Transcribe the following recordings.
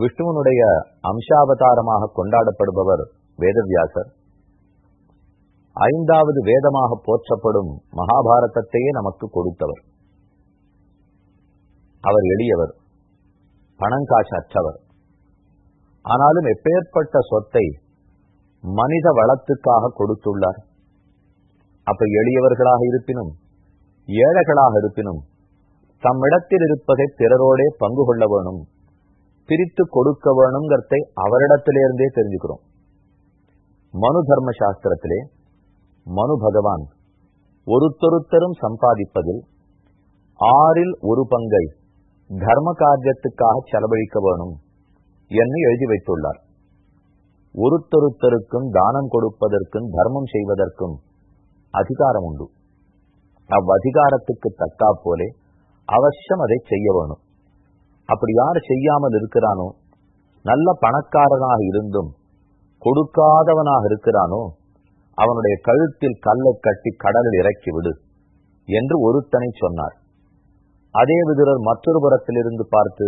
விஷ்ணுவனுடைய அம்சாவதாரமாக கொண்டாடப்படுபவர் வேதவியாசர். ஐந்தாவது வேதமாக போற்றப்படும் மகாபாரதத்தையே நமக்கு கொடுத்தவர். அவர் எளியவர் பணங்காசு அற்றவர். ஆனாலும் எப்பேற்பட்ட சொத்தை மனித வளத்துக்காக கொடுத்துள்ளார். அப்ப எளியவர்களாக இருப்பினும் ஏழைகளாக இருப்பினும் தம்மிடத்தில் இருப்பதை பிறரோடே பங்கு கொள்ள வேணும். பிரித்து கொடுக்க வேணுங்கிறதை அவரிடத்திலிருந்தே தெரிஞ்சுக்கிறோம். மனு தர்ம சாஸ்திரத்திலே மனு பகவான் ஒருத்தொருத்தரும் சம்பாதிப்பதில் ஆறில் ஒரு பங்கை தர்ம காரியத்துக்காக செலவழிக்க வேணும் என்று எழுதி வைத்துள்ளார். ஒருத்தொருத்தருக்கும் தானம் கொடுப்பதற்கும் தர்மம் செய்வதற்கும் அதிகாரம் உண்டு. அவ்வதிகாரத்துக்கு தக்கா போலே அவசியம் அதை செய்ய வேணும். அப்படி யார் செய்யாமல் இருக்கிறானோ நல்ல பணக்காரனாக இருந்தும் கொடுக்காதவனாக இருக்கிறானோ அவனுடைய கழுத்தில் கல்லை கட்டி கடலில் இறக்கி விடு என்று ஒருத்தனை சொன்னார். அதே விதுரர் மற்றொரு புறத்திலிருந்து பார்த்து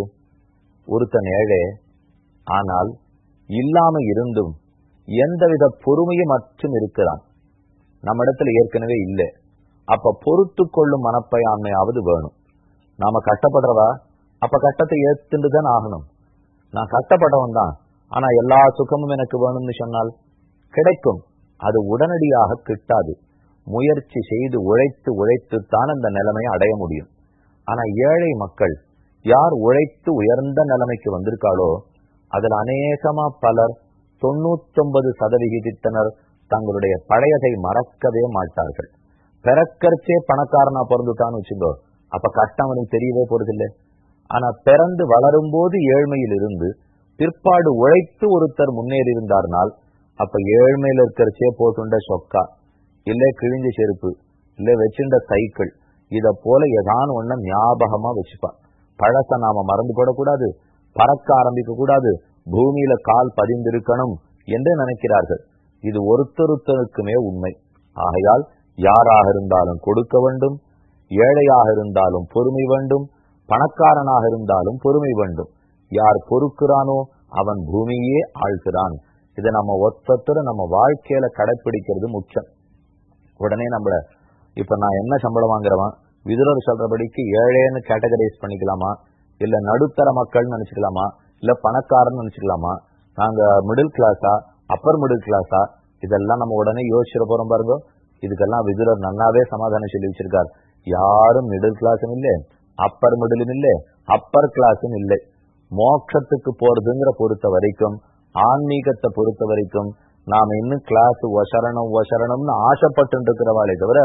ஒருத்தன் ஏழே ஆனால் இல்லாம இருந்தும் எந்தவித பொறுமையும் மற்றும் இருக்கிறான். நம்ம இடத்துல ஏற்கனவே இல்லை. அப்ப பொறுத்து கொள்ளும் மனப்பயாண்மையாவது வேணும். நாம கஷ்டப்படுறதா? அப்ப கஷ்டத்தை ஏத்துட்டு தான் ஆகணும். நான் கஷ்டப்பட்டவன் தான் ஆனா எல்லா சுகமும் எனக்கு வேணும்னு சொன்னால் கிடைக்கும். அது உடனடியாக கிட்டாது. முயற்சி செய்து உழைத்து உழைத்துத்தான் அந்த நிலைமையை அடைய முடியும். ஆனா ஏழை மக்கள் யார் உழைத்து உயர்ந்த நிலைமைக்கு வந்திருக்காளோ அதில் அநேகமா பலர் தொண்ணூத்தொன்பது சதவிகிதத்தினர் தங்களுடைய பழையதை மறக்கவே மாட்டார்கள். பிறக்கரிச்சே பணக்காரனா பிறந்துட்டான்னு வச்சுக்கோ. அப்ப கஷ்டம் அவனுக்கு தெரியவே போறதில்லை. ஆனா பிறந்து வளரும் போது ஏழ்மையில் இருந்து பிற்பாடு உழைத்து ஒருத்தர் முன்னேறி இருந்தார்னால் அப்ப ஏழ்மையில இருக்கிறச்சே போட்டுண்ட சொக்கா இல்ல கிழிஞ்ச செருப்பு இல்ல வச்சுண்ட சைக்கிள் இத போல ஏதான் ஒண்ண ஞாபகமா வச்சுப்பான். பழச நாம மறந்து போடக்கூடாது பறக்க ஆரம்பிக்க கூடாது பூமியில கால் பதிந்திருக்கணும் என்று நினைக்கிறார்கள். இது ஒருத்தருத்தருக்குமே உண்மை. ஆகையால் யாராக இருந்தாலும் கொடுக்க வேண்டும் ஏழையாக இருந்தாலும் பொறுமை வேண்டும் பணக்காரனாக இருந்தாலும் பொறுமை வேண்டும். யார் பொறுக்கிறானோ அவன் பூமியே ஆழ்கிறான் இதை நம்ம ஒத்தொத்தர நம்ம வாழ்க்கையில கடைப்பிடிக்கிறது முக்கியம். உடனே நம்மள இப்ப நான் என்ன சம்பளம் வாங்குறவன்? விதுரர் சொல்றபடிக்கு ஏழேன்னு கேட்டகரைஸ் பண்ணிக்கலாமா? இல்ல நடுத்தர மக்கள்னு நினைச்சுக்கலாமா? இல்ல பணக்காரன்னு நினைச்சுக்கலாமா? நாங்க மிடில் கிளாஸா அப்பர் மிடில் கிளாஸா இதெல்லாம் நம்ம உடனே யோசிச்சுட போறோம் பாருங்க. இதுக்கெல்லாம் விதுரர் நல்லாவே சமாதானம் சொல்லி வச்சிருக்கார். யாரும் மிடில் கிளாஸும் இல்லை அப்பர் மிடிலும் இல்லை அப்பர் கிளாஸும் இல்லை. மோட்சத்துக்கு போறதுங்கிற பொறுத்த வரைக்கும் ஆன்மீகத்தை பொறுத்த வரைக்கும் நாம இன்னும் கிளாஸ் ஒசரணம் ஒசரணம்னு ஆசைப்பட்டு இருக்கிறவாளே தவிர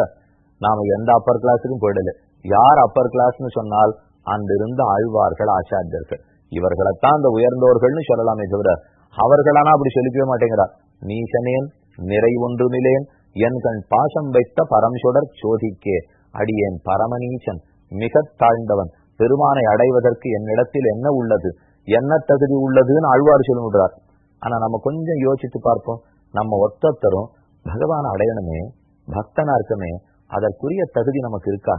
நாம எந்த அப்பர் கிளாஸுக்கும் போயிடல. யார் அப்பர் கிளாஸ்னு சொன்னால் அங்கிருந்த ஆழ்வார்கள் ஆச்சாரியர்கள். இவர்களைத்தான் அந்த உயர்ந்தோர்கள்னு சொல்லலாமே தவிர அவர்களானா அப்படி சொல்லிக்கவே மாட்டேங்கிறார். நீசனேன் நிறை ஒன்றுமிலேன் என் கண் பாசம் வைத்த பரம்சுடர் சோதிக்கே அடியேன் பரமநீசன். மிக தாழ்ந்தவன் பெருமானை அடைவதற்கு என்னிடத்தில் என்ன உள்ளது? என்ன தகுதி உள்ளதுன்னு ஆழ்வார் சொல்லுகிறார் ஆனா நம்ம கொஞ்சம் யோசித்து பார்ப்போம். நம்ம ஒத்தத்தரும் பகவான் அடையணுமே பக்தனா இருக்கமே அதற்குரிய தகுதி நமக்கு இருக்கா?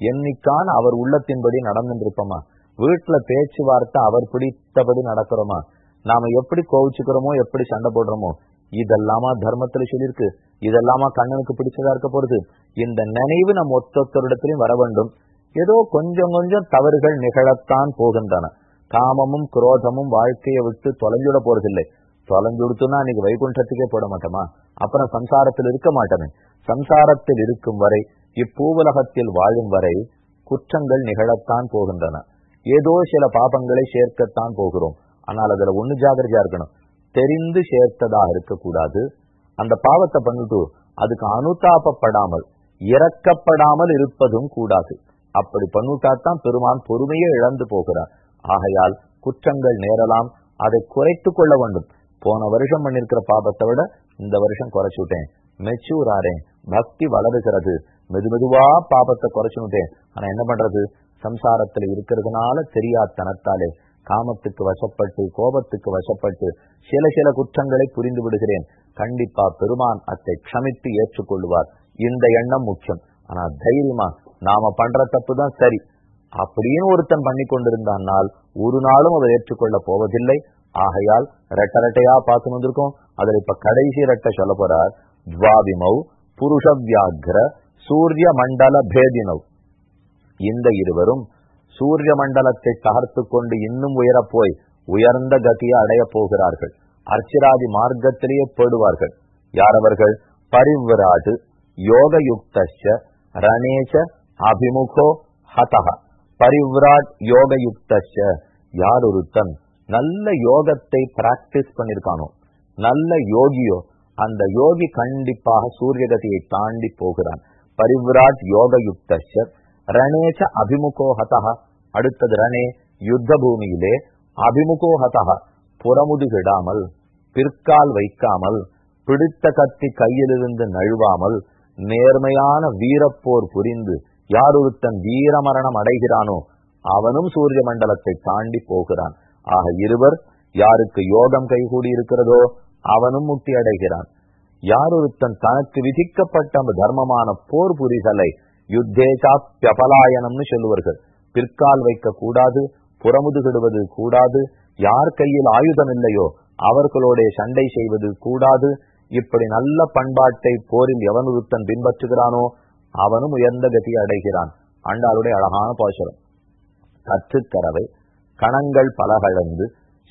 என்னைக்கான அவர் உள்ளத்தின்படி நடந்துருப்போமா வீட்டுல பேச்சுவார்த்தை அவர் பிடித்தபடி நடக்கிறோமா? நாம எப்படி கோவிச்சுக்கிறோமோ எப்படி சண்டை போடுறோமோ இதெல்லாமா தர்மத்துல சொல்லியிருக்கு. இதெல்லாமா கண்ணனுக்கு பிடிச்சதா இருக்க போறது? இந்த நினைவு நம்ம ஒத்தொத்தரிடத்திலையும் வர வேண்டும். ஏதோ கொஞ்சம் கொஞ்சம் தவறுகள் நிகழத்தான் போகின்றன. காமமும் குரோதமும் வாழ்க்கையை விட்டு தொலைஞ்சுட போறதில்லை. தொலைஞ்சுடுத்துனா இன்னைக்கு வைகுண்டத்துக்கே போட மாட்டோமா? அப்புறம் சம்சாரத்தில் இருக்க மாட்டோமே. சம்சாரத்தில் இருக்கும் வரை இப்பூவுலகத்தில் வாழும் வரை குற்றங்கள் நிகழத்தான் போகின்றன. ஏதோ சில பாபங்களை சேர்க்கத்தான் போகிறோம். ஆனால் அதுல ஒண்ணு ஜாகிரதையா இருக்கணும். தெரிந்து சேர்த்ததாக இருக்கக்கூடாது. அந்த பாவத்தை பண்ணிட்டு அதுக்கு அனுதாபப்படாமல் இறக்கப்படாமல் இருப்பதும் கூடாது. அப்படி பண்ணிட்டாத்தான் பெருமான் பொறுமையே இழந்து போகிறார். ஆகையால் குற்றங்கள் நேரலாம். அதை குறைத்து கொள்ள வேண்டும். போன வருஷம் பண்ணிருக்கிற பாபத்தை விட இந்த வருஷம் குறைச்சுட்டேன் மெச்சூர் ஆறேன் பக்தி வளருகிறது. மெது மெதுவா பாபத்தை குறைச்சுட்டேன் ஆனா என்ன பண்றது? சம்சாரத்துல இருக்கிறதுனால தெரியாதனத்தாலே காமத்துக்கு வசப்பட்டு கோபத்துக்கு வசப்பட்டு சில சில குற்றங்களை புரிந்து விடுகிறேன். கண்டிப்பா பெருமான் அத்தை க்ஷமித்து ஏற்றுக்கொள்வார். இந்த எண்ணம் முக்கியம். ஆனா தைரியமா நாம பண்ற தப்பு தான் சரி. அப்படின்னு ஒருத்தன் பண்ணி கொண்டிருந்தானால் ஒரு நாளும் அதை ஏற்றுக்கொள்ள போவதில்லை. ஆகையால் ரெட்ட ரெட்டையா பார்த்து வந்திருக்கோம். அதுல இப்ப கடைசி ரெட்டை சொல்ல போறார். துவாபிமௌ புருஷ வியாகிர சூரிய மண்டல பேதினவ் இந்த இருவரும் சூரிய மண்டலத்தை தகர்த்து கொண்டு இன்னும் உயரப்போய் உயர்ந்த கதியை அடைய போகிறார்கள். அர்ச்சிராதி மார்க்கத்திலேயே போடுவார்கள் யார் அவர்கள்? யோக யோகயுக்தச்ச ரணேஷ அபிமுகோ ஹதக பரிவிராட் யுக்தஷ யார் ஒருத்தன் நல்ல யோகத்தை பிராக்டிஸ் பண்ணிருக்கானோ நல்ல யோகியோ அந்த யோகி கண்டிப்பாக சூரியகதியை தாண்டி போகிறான். பரிவிராட் யுக்தஷ ரணேச்ச அபிமுகோ ஹதக அடுத்தது ரணே யுத்த பூமியிலே அபிமுகோ ஹதக புறமுதுகிடாமல் பிற்கால் வைக்காமல் பிடித்த கத்தி கையிலிருந்து நழுவாமல் நேர்மையான வீரப்போர் புரிந்து யார் ஒருத்தன் வீரமரணம் அடைகிறானோ அவனும் சூரிய மண்டலத்தை தாண்டி போகிறான். ஆக இருவர் யாருக்கு யோகம் கைகூடி இருக்கிறதோ அவனும் முக்தி அடைகிறான். யார் ஒருத்தன் தனக்கு விதிக்கப்பட்ட அந்த தர்மமான போர் புரிதலை யுத்தேசாப்பியபலாயனம்னு சொல்லுவார்கள். பிற்கால் வைக்க கூடாது புறமுதுகிடுவது கூடாது யார் கையில் ஆயுதம் இல்லையோ அவர்களோட சண்டை செய்வது கூடாது. இப்படி நல்ல பண்பாட்டை போரில் எவன் ஒருத்தன் பின்பற்றுகிறானோ அவனும் உயர்ந்த கதியை அடைகிறான். ஆண்டாளுடைய அழகான பாசுரம். கற்றுக்கரவை கணங்கள் பலகழந்து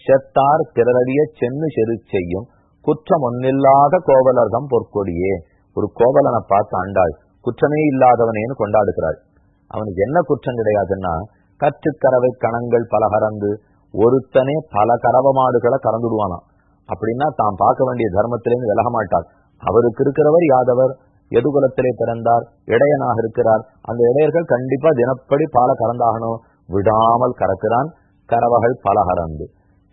செத்தார் திரறிய சென்னு செரு செய்யும் குற்றம் ஒன்னில்லாத கோவலர்தம் பொற்கொடியே. ஒரு கோவலனை பார்த்து ஆண்டாள் குற்றமே இல்லாதவனேன்னு கொண்டாடுகிறாள். அவனுக்கு என்ன குற்றம் கிடையாதுன்னா கற்றுக்கரவை கணங்கள் பலகறந்து ஒருத்தனே பல கரவ மாடுகளை கறந்துடுவானாம். அப்படின்னா தான் பார்க்க வேண்டிய தர்மத்திலேருந்து விலக மாட்டார் அவருக்கு இருக்கிறவர் யாதவர்? எதுகுலத்திலே பிறந்தார் இடையனாக இருக்கிறார். அந்த இடையர்கள் கண்டிப்பா தினப்படி பால கறந்தாகணும். விடாமல் கறக்கிறான். கரவகள் பலகரந்து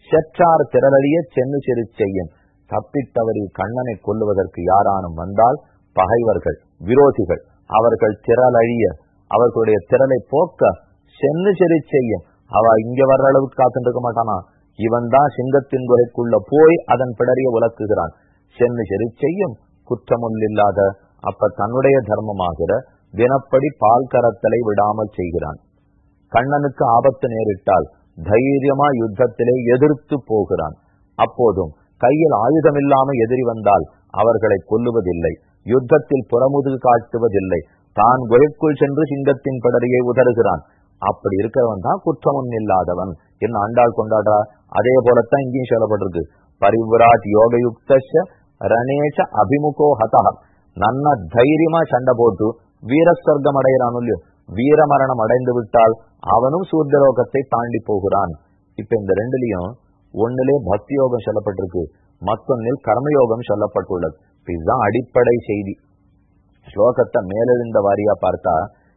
செற்றார் திரளிய சென்னு சிறு செய்யும். தப்பித்தவரில் கண்ணனை கொல்லுவதற்கு யாரானும் வந்தால் பகைவர்கள் விரோதிகள் அவர்கள் திரளழிய அவர்களுடைய திரளை போக்க சென்னு சிறு செய்யும். அவ இங்க வர்ற அளவுக்கு காத்துட்டு இருக்க மாட்டானா? இவன் தான் சிங்கத்தின் குகைக்குள்ள போய் அதன் பிடரிய உலக்குகிறான். சென்னு செரு செய்யும். குற்றமுள்ளில்லாத அப்ப தன்னுடைய தர்மமாகிற தினப்படி பால் கரத்தலை விடாமல் செய்கிறான். கண்ணனுக்கு ஆபத்து நேரிட்டால் தைரியமா யுத்தத்திலே எதிர்த்து போகிறான். அப்போதும் கையில் ஆயுதம் இல்லாம எதிரி வந்தால் அவர்களை கொல்லுவதில்லை யுத்தத்தில் புறமுதுகு காட்டுவதில்லை தான் குகைக்குள் சென்று சிங்கத்தின் படரியை உதறுகிறான். அப்படி இருக்கிறவன் தான் குற்றமும் இல்லாதவன். என்ன ஆண்டாள் கொண்டாடுறா? அதே போலத்தான் இங்கேயும் சொல்லப்பட்டிருக்கு. பரிவிராட் யோகயுக்த ரணேஷ அபிமுகோ ஹதா நன்ன தைரியமா சண்டை போட்டு வீரஸ்வர்க்கம் அடைகிறான் இல்லையோ வீரமரணம் அடைந்து விட்டால் அவனும் சூரியலோகத்தை தாண்டி போகிறான். இப்ப இந்த ரெண்டுலயும் ஒண்ணுலே பக்தி யோகம் சொல்லப்பட்டிருக்கு மத்தொன்னில் கர்மயோகம் சொல்லப்பட்டுள்ளது. இதுதான் அடிப்படை செய்தி. ஸ்லோகத்தை மேலெழுந்த வாரியா பார்த்தா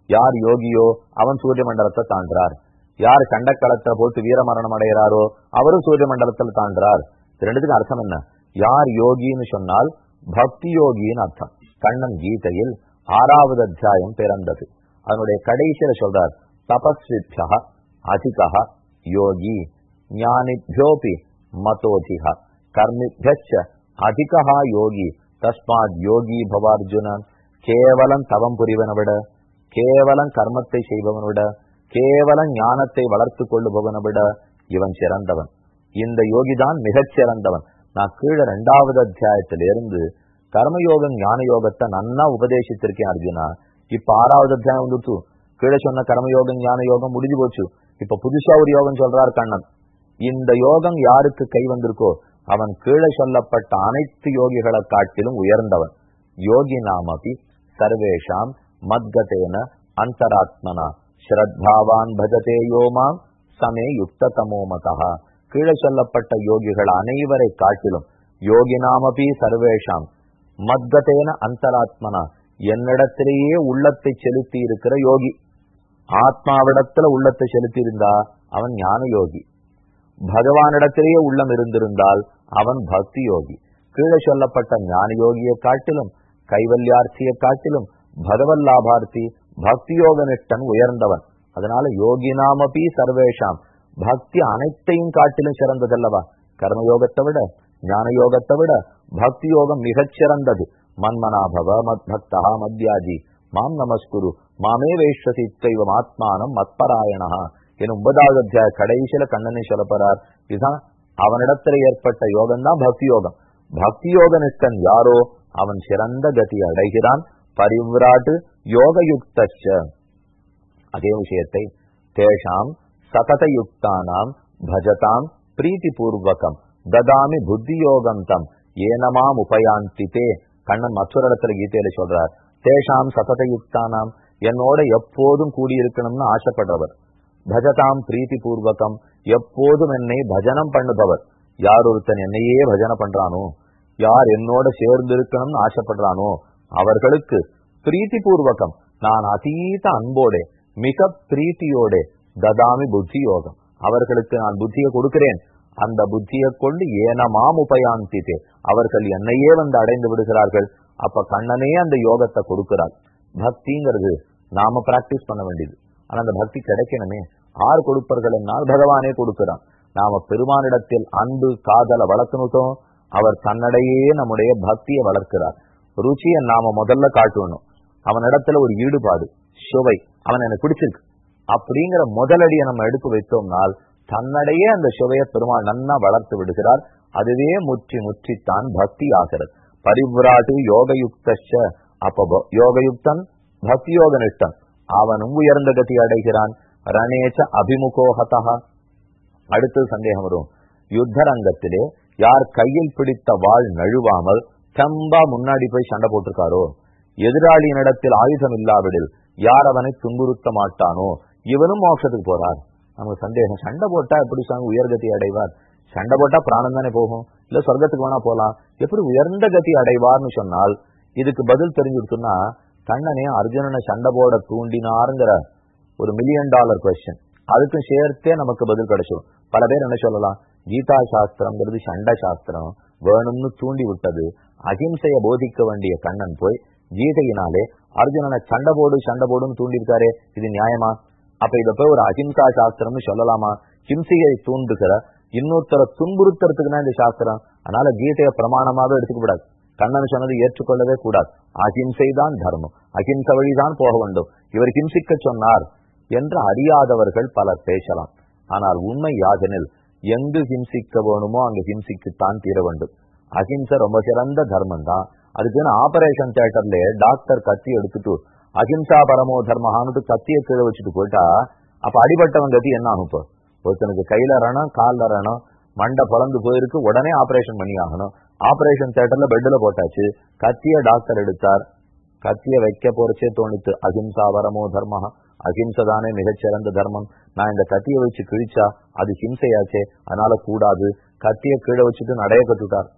யார் யோகியோ அவன் சூரிய மண்டலத்தை தாண்டார் யார் கண்டக்களத்தை போட்டு வீரமரணம் அடைகிறாரோ அவரும் சூரிய மண்டலத்தில் தாண்டார் ரெண்டுத்துக்கு அர்த்தம் என்ன? யார் யோகின்னு சொன்னால் பக்தி யோகின்னு அர்த்தம். கண்ணன் கீதையில் ஆறாவது அத்தியாயம் பிறந்தது. அதனுடைய கடைசியில சொல்றார் தபஸ்வித்யா அதிகா யோகி ஞானிபியோபி மதோதிக கர்மிபியச்ச அதிகா யோகி தஸ்மாத் யோகி பவார்ஜுனன் கேவலம் தவம் புரிவனை விட கேவலம் கர்மத்தை செய்பவனை விட கேவலம் ஞானத்தை வளர்த்து கொள்ளுபவனை விட இவன் சிறந்தவன். இந்த யோகிதான் மிகச் சிறந்தவன் நான் கீழே ரெண்டாவது அத்தியாயத்திலிருந்து கர்மயோகம் ஞான யோகத்தை நன்னா உபதேசித்திருக்கேன் அர்ஜுனா. இப்ப ஆறாவது அத்தியாயம் வந்துருச்சு கீழே சொன்ன கர்மயோகம் ஞான யோகம் முடிஞ்சு போச்சு. இப்ப புதுசா ஒரு யோகம் சொல்றார் கண்ணன். இந்த யோகம் யாருக்கு கை வந்திருக்கோ அவன் கீழே சொல்லப்பட்ட அனைத்து யோகிகளை காட்டிலும் உயர்ந்தவன். யோகி நாமபி சர்வேஷாம் மத்கதேன அந்தராத்மனா. ஸ்ரத்தாவான் பஜதே யோமாம் சமே யுக்த தமோமதா கீழே சொல்லப்பட்ட யோகிகள் அனைவரை காட்டிலும் யோகி நாமபி சர்வேஷாம் மத்கதேன அந்தராத்மனா. என்னிடத்திலேயே உள்ளத்தை செலுத்தி இருக்கிற யோகி. ஆத்மாவிடத்துல உள்ளத்தை செலுத்தி இருந்தா அவன் ஞான யோகி பகவானிடத்திலேயே உள்ளம் இருந்திருந்தால் அவன் பக்தி யோகி கீழே சொல்லப்பட்ட ஞான யோகியை காட்டிலும் கைவல்யார்த்தியை காட்டிலும் பகவல் லாபார்த்தி பக்தி யோக நிஷ்டன் உயர்ந்தவன். அதனால யோகி நாமபி சர்வேஷாம். பக்தி அனைத்தையும் காட்டிலும் சிறந்ததல்லவா? கர்மயோகத்தை விட ஞான யோகத்தை விட பக்தி யோகம் மிகச்சிறந்தது. மன்மனாபவ மத் பக்தா மத்யாஜி. மாம் நமஸ்குரு. மாமே வேஷ்வசி தெய்வம் ஆத்மானம் மத்பராயணா. எனும் ஒன்பதாவது அத்தியாய கடைசியில கண்ணனை சொல்லப்படுறார் இதுதான் அவனிடத்துல ஏற்பட்ட யோகம் தான் பக்தி யோகம் பக்தி யோக நிஷ்டன் யாரோ அவன் சிறந்த கதி அடைகிறான். பரிவிராட்டு யோகயுக்தச்ச. அதே விஷயத்தை தேஷாம் சததயுக்தானாம் பஜதாம் பிரீத்தி பூர்வகம் ததாமி புத்தி யோகந்தம் ஏனமாம் உபயாந்தி உபயாந்தித்தே கண்ணன் மற்றொரு இடத்துல கீதையில சொல்றார்। தேஷாம் சததயுக்தானாம் என்னோட எப்போதும் கூடியிருக்கணும்னு ஆசைப்படுறவர்। பஜதாம் பிரீத்தி பூர்வகம் எப்போதும் என்னை பஜனம் பண்ணுபவர்। யார் ஒருத்தன் என்னையே பஜனை பண்றானோ யார் என்னோட சேர்ந்து இருக்கணும்னு ஆசைப்படுறானோ அவர்களுக்கு பிரீத்தி பூர்வகம் நான் அதீத அன்போட மிக பிரீத்தியோட ததாமி புத்தி யோகம் அவர்களுக்கு நான் புத்தியை கொடுக்கிறேன். அந்த புத்தியை கொண்டு ஏனமாம் உபயாந்தித்தே அவர்கள் என்னையே வந்து அடைந்து விடுகிறார்கள். அப்ப கண்ணனே அந்த யோகத்தை கொடுக்கிறார். பக்திங்கிறது நாம பிராக்டிஸ் பண்ண வேண்டியது. ஆனா அந்த பக்தி கிடைக்கணுமே. ஆர் கொடுப்பார்கள் என்னால் பகவானே கொடுக்கிறான் நாம பெருமானிடத்தில் அன்பு காதலை வளர்த்துனுட்டோம் அவர் தன்னடையே நம்முடைய பக்தியை வளர்க்கிறார். ருச்சியை நாம முதல்ல காட்டணும். அவனிடத்துல ஒரு ஈடுபாடு சுவை. அவன் எனக்கு பிடிச்சிருக்கு. அப்படிங்கிற முதலடியை நம்ம எடுத்து வைத்தோம்னால் தன்னடையே அந்த சுவையை பெருமாள் நன்னா வளர்த்து விடுகிறார். அதுவே முற்றி முற்றித்தான் பக்தி ஆகிறது பரிவிராட்டு யோகயுக்த அப்ப யோகயுக்தன் பக்தி யோக நிஷ்டன் அவனும் உயர்ந்த கதி அடைகிறான். ரணேச அபிமுகோகதா அடுத்தது சந்தேகம் வரும். யுத்த ரங்கத்திலே யார் கையில் பிடித்த வாழ் நழுவாமல் தெம்பா முன்னாடி போய் சண்டை போட்டிருக்காரோ? எதிராளியினிடத்தில் ஆயுதம் இல்லாவிடில் யார் அவனை துன்புறுத்த மாட்டானோ? இவனும் மோட்சத்துக்கு போறார். நமக்கு சந்தேகம். சண்டை போட்டா எப்படி சாமி உயர்கதி அடைவார்? சண்டை போட்டா பிராணம் தானே போகும்? இல்ல சொர்க்கத்துக்கு வேணா போலாம். எப்படி உயர்ந்த கதி அடைவார்னு சொன்னால் இதுக்கு பதில் தெரிஞ்சுடுச்சுன்னா கண்ணனே அர்ஜுனனை சண்டை போட தூண்டினாருங்கிற ஒரு மில்லியன் டாலர் கொஸ்டின் அதுக்கும் சேர்த்தே நமக்கு பதில் கிடைச்சிடும் பல பேர் என்ன சொல்லலாம்? கீதா சாஸ்திரம்ங்கிறது சண்டை சாஸ்திரம். வேணும்னு தூண்டி விட்டது. அகிம்சைய போதிக்க வேண்டிய கண்ணன் போய் கீதையினாலே அர்ஜுனனை சண்டை போடு சண்டை போடுன்னு தூண்டிருக்காரே இது நியாயமா? அப்ப இத போய் ஒரு அஹிம்சா சாஸ்திரம்னு சொல்லலாமா? ஹிம்சையை தூண்டுகிற இன்னொருத்தரை துன்புறுத்துறதுக்குன்னா இந்த சாஸ்திரம்? அதனால கீதையை பிரமாணமாக எடுத்துக்க கூடாது கண்ணன் சொன்னது ஏற்றுக்கொள்ளவே கூடாது. அஹிம்சை தான் தர்மம். அஹிம்ச வழிதான் போக வேண்டும். இவர் ஹிம்சிக்க சொன்னார் என்று அறியாதவர்கள் பலர் பேசலாம். ஆனால் உண்மை யாதெனில் எங்கு ஹிம்சிக்க வேணுமோ அங்கு ஹிம்சிக்குத்தான் தீர வேண்டும். அஹிம்சை ரொம்ப சிறந்த தர்மம் தான் அதுக்குன்னு ஆபரேஷன் தியேட்டர்ல டாக்டர் கத்தி எடுத்துட்டு அஹிம்சா பரமோ தர்மஹான்ட்டு கத்திய கீழே வச்சுட்டு போயிட்டா அப்ப அடிபட்டவன் கத்தி என்ன ஆகும் இப்போ ஒருத்தனுக்கு கையில ரணம் கால ரணம் மண்டை பழந்து போயிருக்கு உடனே ஆபரேஷன் பண்ணி ஆகணும் ஆபரேஷன் தியேட்டர்ல பெட்ல போட்டாச்சு. கத்திய டாக்டர் எடுத்தார். கத்திய வைக்க போறச்சே தோணித்து அஹிம்சா பரமோ தர்மஹா. அஹிம்சை தானே மிகச்சிறந்த தர்மம். நான் இந்த கத்தியை வச்சு கிழிச்சா அது ஹிம்சையாச்சே. அதனால கூடாது. கத்திய கீழே வச்சுட்டு நடைய கட்டுட்டார்.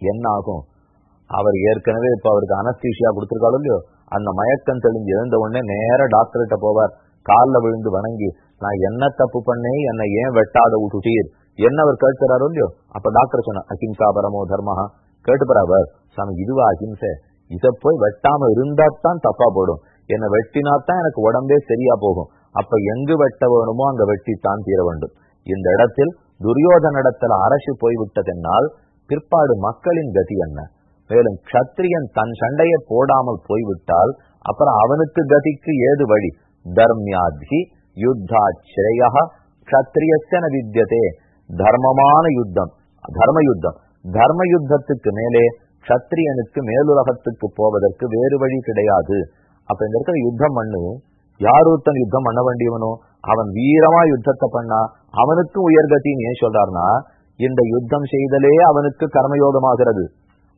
என்ன ஆகும்? அவர் ஏற்கனவே இப்ப அவருக்கு அனஸ்தீஷியா கொடுத்துருக்காளோ இல்லையோ? அந்த மயக்கம் தெளிஞ்சு எழுந்த உடனே நேர டாக்டர்கிட்ட போவார். காலில் விழுந்து வணங்கி நான் என்ன தப்பு பண்ணேன்? என்னை ஏன் வெட்டாத விட்டுட்டீர் என்ன அவர் கேட்கிறாரோ இல்லையோ? அப்ப டாக்டர் சொன்ன அஹிம்சா பரமோ தர்மஹா. கேட்டுப்பறாவர் சாமி இதுவா அஹிம்சை? இதை போய் வெட்டாம இருந்தா தான் தப்பா போடும். என்னை வெட்டினாத்தான் எனக்கு உடம்பே சரியா போகும். அப்ப எங்கு வெட்ட வேணுமோ அங்க வெட்டித்தான் தீர வேண்டும். இந்த இடத்தில் துரியோதன இடத்துல அரசு போய்விட்டதென்னால் பிற்பாடு மக்களின் கதி என்ன? மேலும் கத்திரியன் தன் சண்டையை போடாமல் போய்விட்டால் அப்புறம் அவனுக்கு கதிக்கு ஏது வழி? தர்மியாதி யுத்தாச்சிரய கத்திரியசன வித்தியதே தர்மமான யுத்தம் தர்ம யுத்தம் தர்ம யுத்தத்துக்கு மேலே கத்திரியனுக்கு மேலுலகத்துக்கு போவதற்கு வேறு வழி கிடையாது. அப்ப இந்த இருக்கிற யுத்தம் பண்ணு. யார் ஒருத்தன் யுத்தம் பண்ண வேண்டியவனோ அவன் வீரமா யுத்தத்தை பண்ணா அவனுக்கு உயர்கத்தின்னு ஏன் சொல்றாருனா இந்த யுத்தம் செய்தலே அவனுக்கு கர்மயோகமாகிறது.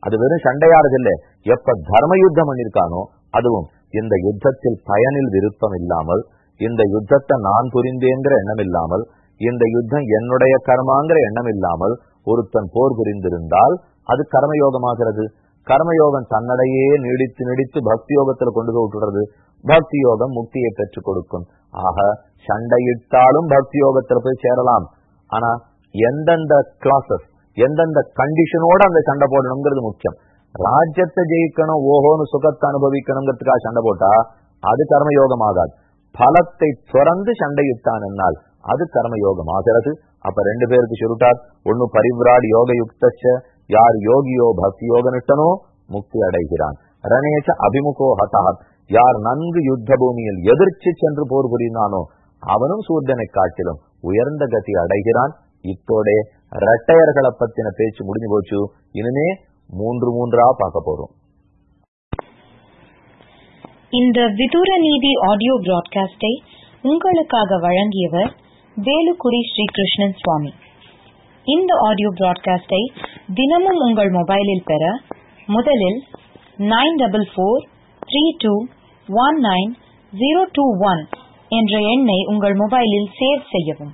அது வெறும் சண்டையாடுது இல்ல எப்ப தர்ம யுத்தம் பண்ணிருக்கானோ அதுவும் இந்த யுத்தத்தில் பயனில் விருப்பம் இல்லாமல் இந்த யுத்தத்தை நான் புரிந்தேங்கிற எண்ணம் இல்லாமல் இந்த யுத்தம் என்னுடைய கர்மாங்கிற எண்ணம் இல்லாமல் ஒருத்தன் போர் புரிந்திருந்தால் அது கர்மயோகமாகிறது. கர்மயோகம் தன்னடையே நீடித்து நீடித்து பக்தி யோகத்துல கொண்டு போய் விட்டுறது பக்தி யோகம் முக்தியை பெற்றுக் கொடுக்கும். ஆக சண்டையிட்டாலும் பக்தி யோகத்துல போய் சேரலாம். ஆனா எந்தெந்த கிளாஸஸ் எந்தெந்த கண்டிஷனோட அந்த சண்டை போடணுங்கிறது முக்கியம். ராஜ்யத்தை ஜெயிக்கணும் ஓஹோன்னு சுகத்தை அனுபவிக்கணுங்கிறதுக்காக சண்டை போட்டா அது கர்மயோகம் ஆகாது பலத்தை துறந்து சண்டையிட்டான் என்னால் அது கர்மயோகம் ஆகிறது அப்ப ரெண்டு பேருக்கு சுருட்டார். ஒன்னு பரிவிராட் யோக யுக்தச்ச யார் யோகியோ பக்தி யோக நிட்டனோ முக்தி அடைகிறான். ரணேச அபிமுகோ ஹதாத். யார் நன்கு யுத்த பூமியில் எதிர்த்து சென்று போர் புரிந்தானோ அவனும் சூரியனை காட்டிலும் உயர்ந்த கதி அடைகிறான். இத்தோடே இரட்டையர்களை பத்தின பேச்சு முடிஞ்சு போச்சு. இனிமே மூன்று மூன்றா பார்க்க போறோம். இந்த விதூர நீதி ஆடியோ பிராட்காஸ்டை உங்களுக்காக வழங்கியவர் வேலுக்குடி ஸ்ரீகிருஷ்ணன் சுவாமி. இந்த ஆடியோ பிராட்காஸ்டை தினமும் உங்கள் மொபைலில் பெற முதலில் nine double four three two one nine zero two one என்ற எண்ணை உங்கள் மொபைலில் சேவ் செய்யவும்.